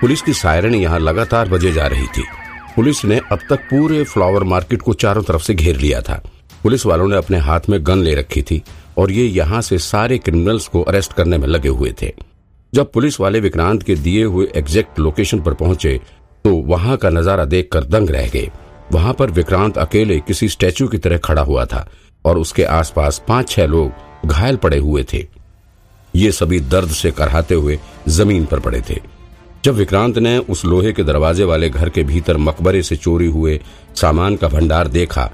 Police की siren यहाँ लगातार बजे जा रही थी। पुलिस ने अब तक पूरे फ्लावर मार्केट को चारों तरफ़ से घेर लिया था। पुलिस वालों ने अपने हाथ में गन ले रखी थी और ये यहाँ से सारे क्रिमिनल्स को अरेस्ट करने में लगे हुए थे। जब पुलिस वाले विक्रांत के दिए हुए एग्जैक्ट लोकेशन पर पहुँचे तो वहाँ का नज़ारा देखकर दंग रह गए। वहाँ पर विक्रांत अकेले किसी स्टैचू की तरह खड़ा हुआ था और उसके आसपास पाँच छह लोग घायल पड़े हुए थे। ये सभी दर्द से कराहते हुए ज़मीन पर पड़े थे। जब विक्रांत ने उस लोहे के दरवाजे वाले घर के भीतर मकबरे से चोरी हुए सामान का भंडार देखा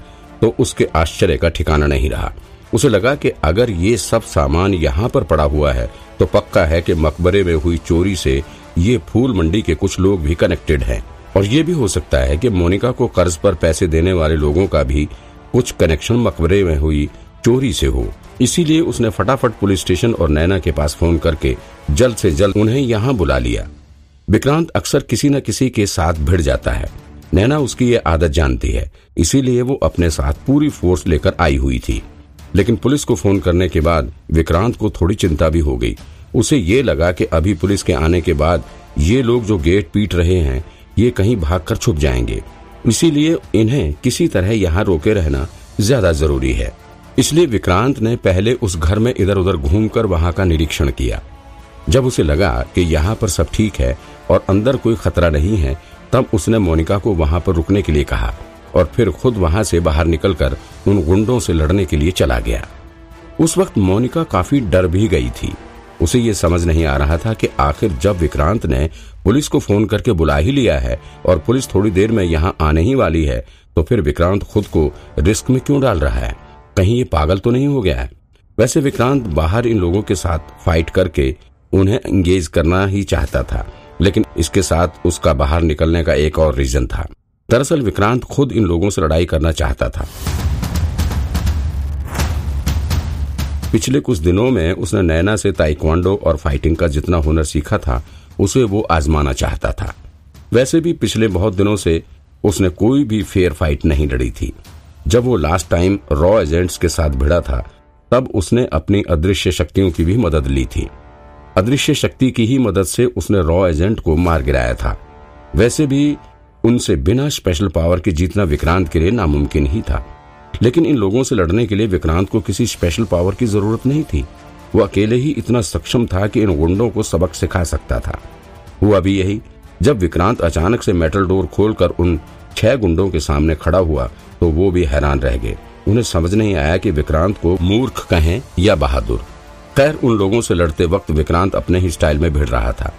तो उसके आश्चर्य का ठिकाना नहीं रहा। उसे लगा कि अगर ये सब सामान यहाँ पर पड़ा हुआ है तो पक्का है कि मकबरे में हुई चोरी से ये फूल मंडी के कुछ लोग भी कनेक्टेड हैं। और ये भी हो सकता है कि मोनिका को कर्ज पर पैसे देने वाले लोगों का भी कुछ कनेक्शन मकबरे में हुई चोरी से हो। इसीलिए उसने फटाफट पुलिस स्टेशन और नैना के पास फ़ोन करके जल्द से जल्द उन्हें यहाँ बुला लिया। विक्रांत अक्सर किसी न किसी के साथ भिड़ जाता है। नैना उसकी ये आदत जानती है, इसीलिए वो अपने साथ पूरी फोर्स लेकर आई हुई थी। लेकिन पुलिस को फ़ोन करने के बाद विक्रांत को थोड़ी चिंता भी हो गई। उसे ये लगा कि अभी पुलिस के आने के बाद ये लोग जो गेट पीट रहे हैं, ये कहीं भागकर छुप जाएँगे। इसीलिए इन्हें किसी तरह यहाँ रोके रहना ज़्यादा ज़रूरी है। इसलिए विक्रांत ने पहले उस घर में इधर उधर घूमकर वहाँ का निरीक्षण किया। जब उसे लगा कि यहाँ पर सब ठीक है और अंदर कोई खतरा नहीं है, तब उसने मोनिका को वहाँ पर रुकने के लिए कहा और फिर खुद वहाँ से बाहर निकलकर उन गुंडों से लड़ने के लिए चला गया। उस वक्त मोनिका काफ़ी डर भी गई थी। उसे ये समझ नहीं आ रहा था कि आखिर जब विक्रांत ने पुलिस को फ़ोन करके बुला ही लिया है और पुलिस थोड़ी देर में यहाँ आने ही वाली है तो फिर विक्रांत खुद को रिस्क में क्यों डाल रहा है? कहीं ये पागल तो नहीं हो गया है? वैसे विक्रांत बाहर इन लोगों के साथ फाइट करके उन्हें एंगेज करना ही चाहता था। लेकिन इसके साथ उसका बाहर निकलने का एक और रीजन था। दरअसल विक्रांत खुद इन लोगों से लड़ाई करना चाहता था। पिछले कुछ दिनों में उसने नैना से ताइक्वांडो और फाइटिंग का जितना हुनर सीखा था, उसे वो आजमाना चाहता था। वैसे भी पिछले बहुत दिनों से उसने कोई भी फेयर फाइट नहीं लड़ी थी। जब वो लास्ट टाइम रॉ एजेंट्स के साथ भिड़ा था, तब उसने अपनी अदृश्य शक्तियों की भी मदद ली थी। अदृश्य शक्ति की ही मदद से उसने रॉ एजेंट को मार गिराया था। वैसे भी, उनसे बिना स्पेशल पावर के जीतना विक्रांत के लिए नामुमकिन ही था। लेकिन इन लोगों से लड़ने के लिए विक्रांत को किसी स्पेशल पावर की ज़रूरत नहीं थी। वो अकेले ही इतना सक्षम था कि इन गुंडों को सबक सिखा सकता था। हुआ भी यही, जब विक्रांत अचानक से मेटल डोर खोलकर उन छह गुंडों के सामने खड़ा हुआ तो वो भी हैरान रह गए। उन्हें समझ नहीं आया कि विक्रांत को मूर्ख कहें या बहादुर। खैर, उन लोगों से लड़ते वक्त विक्रांत अपने ही स्टाइल में भिड़ रहा था।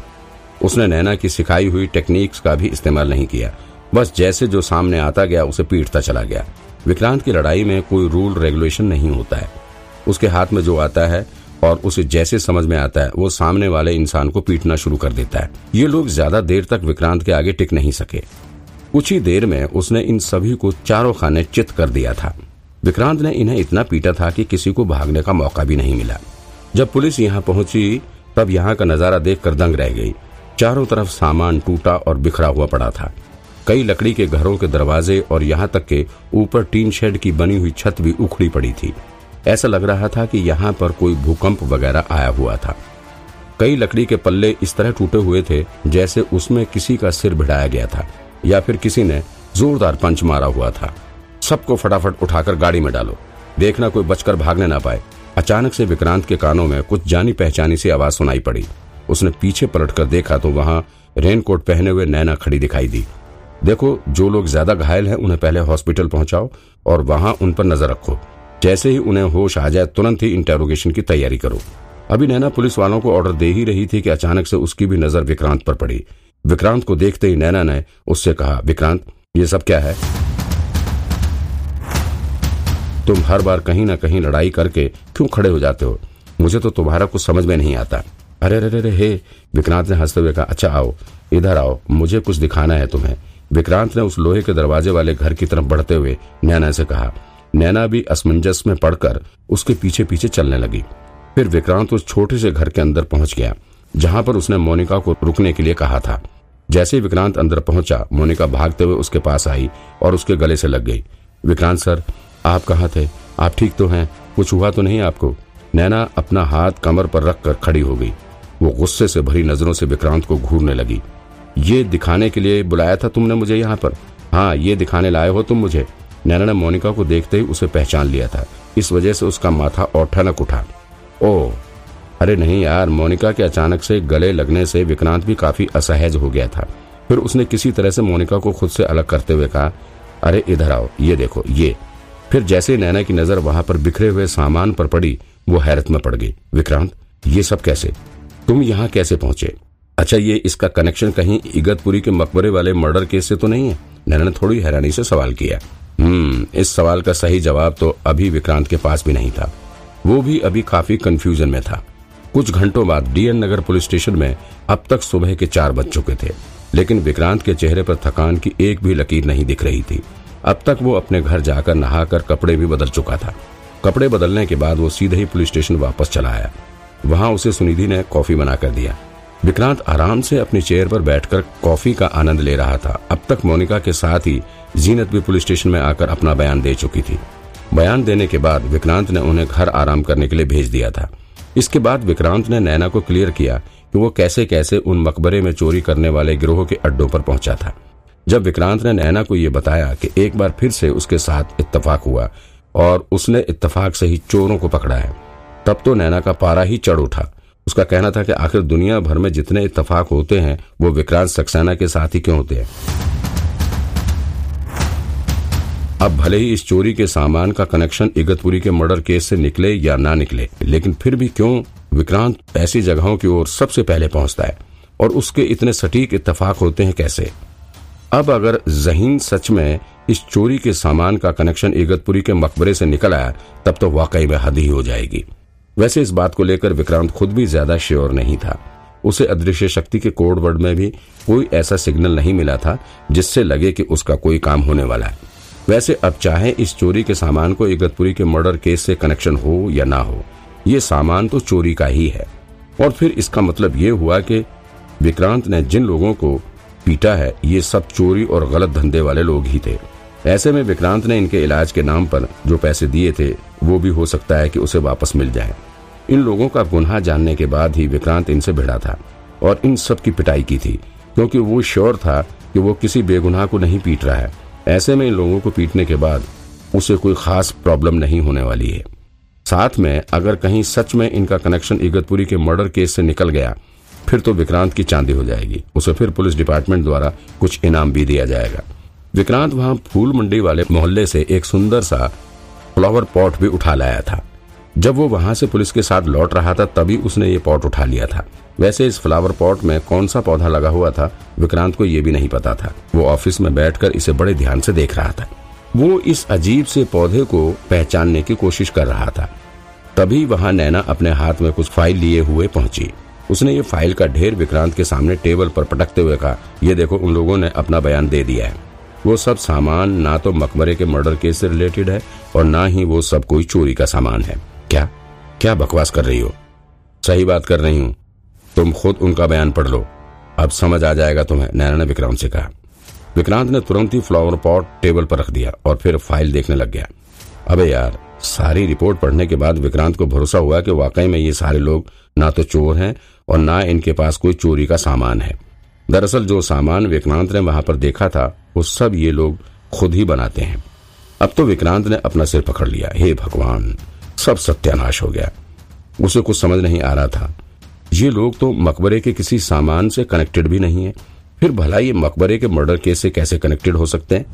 उसने नैना की सिखाई हुई टेक्निक्स का भी इस्तेमाल नहीं किया। बस जैसे जो सामने आता गया, उसे पीटता चला गया। विक्रांत की लड़ाई में कोई रूल रेगुलेशन नहीं होता है। उसके हाथ में जो आता है और उसे जैसे समझ में आता है, वो सामने वाले इंसान को पीटना शुरू कर देता है। ये लोग ज़्यादा देर तक विक्रांत के आगे टिक नहीं सके। कुछ ही देर में उसने इन सभी को चारों खाने चित कर दिया था। विक्रांत ने इन्हें इतना पीटा था कि किसी को भागने का मौका भी नहीं मिला। जब पुलिस यहाँ पहुँची, तब यहाँ का नज़ारा देखकर दंग रह गई। चारों तरफ़ सामान टूटा और बिखरा हुआ पड़ा था। कई लकड़ी के घरों के दरवाजे और यहाँ तक के ऊपर टीन शेड की बनी हुई छत भी उखड़ी पड़ी थी। ऐसा लग रहा था कि यहाँ पर कोई भूकंप वगैरह आया हुआ था। कई लकड़ी के पल्ले इस तरह टूटे हुए थे, जैसे उसमें किसी का सिर भिड़ाया गया था, या फिर किसी ने जोरदार पंच मारा हुआ था। सबको फटाफट उठाकर गाड़ी में डालो। देखना कोई बचकर भागने ना पाए। अचानक से विक्रांत के कानों में कुछ जानी पहचानी सी आवाज़ सुनाई पड़ी। उसने पीछे पलटकर देखा तो वहाँ रेनकोट पहने हुए नैना खड़ी दिखाई दी। देखो, जो लोग ज़्यादा घायल हैं, उन्हें पहले हॉस्पिटल पहुंचाओ और वहाँ उन पर नज़र रखो। जैसे ही उन्हें होश आ जाए, तुरंत ही इंटेरोगेशन की तैयारी करो। अभी नैना पुलिस वालों को ऑर्डर दे ही रही थी कि अचानक से उसकी भी नज़र विक्रांत पर पड़ी। विक्रांत को देखते ही नैना ने उससे कहा, विक्रांत, ये सब क्या है? तुम हर बार कहीं ना कहीं लड़ाई करके क्यों खड़े हो जाते हो? मुझे तो तुम्हारा कुछ समझ में नहीं आता। अरे अरे अरे, हे, विक्रांत ने हँसते हुए कहा अच्छा आओ, इधर आओ, मुझे कुछ दिखाना है तुम्हें। विक्रांत ने उस लोहे के दरवाजे वाले घर की तरफ़ बढ़ते हुए नैना से कहा, नैना भी असमंजस में पड़कर उसके पीछे पीछे चलने लगी। फिर विक्रांत उस छोटे से घर के अंदर पहुँच गया, जहाँ पर उसने मोनिका को रुकने के लिए कहा था। जैसे ही विक्रांत अंदर पहुँचा, मोनिका भागते हुए उसके पास आई और उसके गले से लग गई। विक्रांत सर आप कहाँ थे? आप ठीक तो हैं? कुछ हुआ तो नहीं आपको? नैना अपना हाथ कमर पर रखकर खड़ी हो गई। वो गुस्से से भरी नज़रों से विक्रांत को घूरने लगी। ये दिखाने के लिए बुलाया था तुमने मुझे यहाँ पर? हाँ ये दिखाने लाए हो तुम मुझे। नैना ने मोनिका को देखते ही उसे पहचान लिया था। इस वजह से उसका माथा और ठनक उठा। ओ, अरे नहीं यार, मोनिका के अचानक से गले लगने से विक्रांत भी काफ़ी असहज हो गया था। फिर उसने किसी तरह से मोनिका को खुद से अलग करते हुए कहा, अरे इधर आओ, ये देखो, ये। फिर जैसे नैना की नज़र वहाँ पर बिखरे हुए सामान पर पड़ी, वो हैरत में पड़ गई। विक्रांत, ये सब कैसे? तुम यहाँ कैसे पहुँचे? अच्छा ये इसका कनेक्शन कहीं इगतपुरी के मकबरे वाले मर्डर केस से तो नहीं है? नैना ने थोड़ी हैरानी से सवाल किया। हम्म इस सवाल का सही जवाब तो अभी विक्रांत के पास भी नहीं था। वो भी अभी काफ़ी कंफ्यूजन में था। कुछ घंटों बाद डीएन नगर पुलिस स्टेशन में अब तक सुबह के चार बज चुके थे, लेकिन विक्रांत के चेहरे पर थकान की एक भी लकीर नहीं दिख रही थी। अब तक वो अपने घर जाकर नहाकर कपड़े भी बदल चुका था। कपड़े बदलने के बाद वो सीधे ही पुलिस स्टेशन वापस चला आया। वहाँ उसे सुनिधि ने कॉफ़ी बनाकर दिया। विक्रांत आराम से अपनी चेयर पर बैठकर कॉफ़ी का आनंद ले रहा था। अब तक मोनिका के साथ ही जीनत भी पुलिस स्टेशन में आकर अपना बयान दे चुकी थी। बयान देने के बाद विक्रांत ने उन्हें घर आराम करने के लिए भेज दिया था। इसके बाद विक्रांत ने नैना को क्लियर किया कि वो कैसे कैसे उन मकबरे में चोरी करने वाले गिरोह के अड्डों पर पहुँचा था। जब विक्रांत ने नैना को यह बताया कि एक बार फिर से उसके साथ इत्तेफाक हुआ और उसने इत्तेफाक से ही चोरों को पकड़ा है, तब तो नैना का पारा ही चढ़ उठा। उसका कहना था कि आखिर दुनिया भर में जितने इत्तेफाक होते हैं, वो विक्रांत सक्सेना के साथ ही क्यों होते हैं? अब भले ही इस चोरी के सामान का कनेक्शन इगतपुरी के मर्डर केस से निकले या ना निकले, लेकिन फिर भी क्यों विक्रांत ऐसी जगहों की ओर सबसे पहले पहुँचता है? और उसके इतने सटीक इत्तेफाक होते हैं कैसे? अब अगर जहीन सच में इस चोरी के सामान का कनेक्शन इगतपुरी के मकबरे से निकल आया तब तो वाकई में हद ही हो जाएगी। वैसे इस बात को लेकर विक्रांत खुद भी ज़्यादा श्योर नहीं था। उसे अदृश्य शक्ति के कोड वर्ड में भी कोई ऐसा सिग्नल नहीं मिला था, जिससे लगे कि उसका कोई काम होने वाला है। वैसे अब चाहे इस चोरी के सामान को इगतपुरी के मर्डर केस से कनेक्शन हो या ना हो, ये सामान तो चोरी का ही है। और फिर इसका मतलब ये हुआ कि विक्रांत ने जिन लोगों को पीटा है, ये सब चोरी और गलत धंधे वाले लोग ही थे। ऐसे में विक्रांत ने इनके इलाज के नाम पर जो पैसे दिए थे, वो भी हो सकता है कि उसे वापस मिल जाए। इन लोगों का गुनाह जानने के बाद ही विक्रांत इनसे भिड़ा था और इन सब की पिटाई की थी, क्योंकि वो श्योर था कि वो किसी बेगुनाह को नहीं पीट रहा है। ऐसे में इन लोगों को पीटने के बाद उसे कोई खास प्रॉब्लम नहीं होने वाली है। साथ में अगर कहीं सच में इनका कनेक्शन इगतपुरी के मर्डर केस से निकल गया फिर तो विक्रांत की चांदी हो जाएगी। उसे फिर पुलिस डिपार्टमेंट द्वारा कुछ इनाम भी दिया जाएगा। विक्रांत वहाँ फूल मंडी वाले मोहल्ले से एक सुंदर सा फ्लावर पॉट भी उठा लाया था। जब वो वहाँ से पुलिस के साथ लौट रहा था, तभी उसने ये पॉट उठा लिया था। वैसे इस फ्लावर पॉट में कौन सा पौधा लगा हुआ था, विक्रांत को ये भी नहीं पता था। वो ऑफ़िस में बैठकर इसे बड़े ध्यान से देख रहा था। वो इस अजीब से पौधे को पहचानने की कोशिश कर रहा था। तभी वहाँ नैना अपने हाथ में कुछ फ़ाइल लिए हुए पहुँची। उसने ये फ़ाइल का ढेर विक्रांत के सामने टेबल पर पटकते हुए कहा, ये देखो, उन लोगों ने अपना बयान दे दिया है। वो सब सामान ना तो मकबरे के मर्डर केस से रिलेटेड है और ना ही वो सब कोई चोरी का सामान है। क्या? क्या बकवास कर रही हो? सही बात कर रही हूँ। तुम खुद उनका बयान पढ़ लो। अब समझ आ जाएगा तुम्हें नैना ने विक्रांत से कहा। विक्रांत ने तुरंत ही फ्लावर पॉट टेबल पर रख दिया और फिर फ़ाइल देखने लग गया। अबे यार, सारी रिपोर्ट पढ़ने के बाद विक्रांत को भरोसा हुआ कि वाकई में ये सारे लोग ना तो चोर हैं और ना इनके पास कोई चोरी का सामान है। दरअसल जो सामान विक्रांत ने वहाँ पर देखा था, वो सब ये लोग खुद ही बनाते हैं। अब तो विक्रांत ने अपना सिर पकड़ लिया। हे भगवान, सब सत्यानाश हो गया। उसे कुछ समझ नहीं आ रहा था। ये लोग तो मकबरे के किसी सामान से कनेक्टेड भी नहीं है। फिर भला ये मकबरे के मर्डर केस से कैसे कनेक्टेड हो सकते हैं?